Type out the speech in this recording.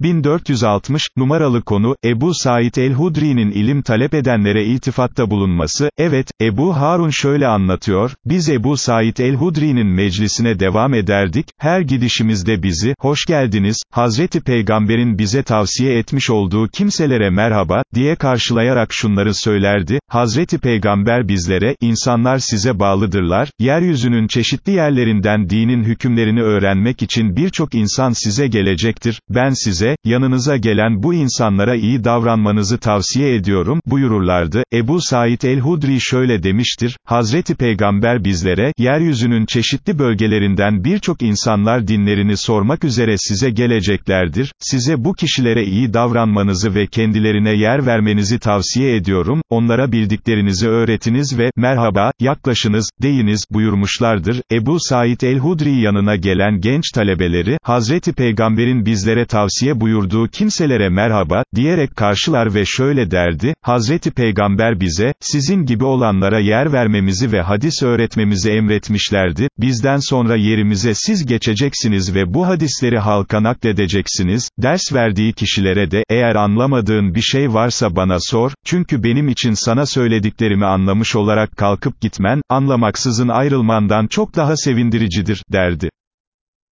1460, numaralı konu, Ebu Said el-Hudri'nin ilim talep edenlere iltifatta bulunması, evet, Ebu Harun şöyle anlatıyor, biz Ebu Said el-Hudri'nin meclisine devam ederdik, her gidişimizde bizi, hoş geldiniz, Hazreti Peygamber'in bize tavsiye etmiş olduğu kimselere merhaba, diye karşılayarak şunları söylerdi, Hazreti Peygamber bizlere, insanlar size bağlıdırlar, yeryüzünün çeşitli yerlerinden dinin hükümlerini öğrenmek için birçok insan size gelecektir, ben size, yanınıza gelen bu insanlara iyi davranmanızı tavsiye ediyorum, buyururlardı, Ebu Said el-Hudri şöyle demiştir, Hazreti Peygamber bizlere, yeryüzünün çeşitli bölgelerinden birçok insanlar dinlerini sormak üzere size geleceklerdir, size bu kişilere iyi davranmanızı ve kendilerine yer vermenizi tavsiye ediyorum, onlara bildiklerinizi öğretiniz ve, merhaba, yaklaşınız, deyiniz, buyurmuşlardır, Ebu Said el-Hudri yanına gelen genç talebeleri, Hazreti Peygamber'in bizlere tavsiye buyurduğu kimselere merhaba, diyerek karşılar ve şöyle derdi, Hazreti Peygamber bize, sizin gibi olanlara yer vermemizi ve hadis öğretmemizi emretmişlerdi, bizden sonra yerimize siz geçeceksiniz ve bu hadisleri halka nakledeceksiniz, ders verdiği kişilere de, eğer anlamadığın bir şey varsa bana sor, çünkü benim için sana söylediklerimi anlamış olarak kalkıp gitmen, anlamaksızın ayrılmandan çok daha sevindiricidir, derdi.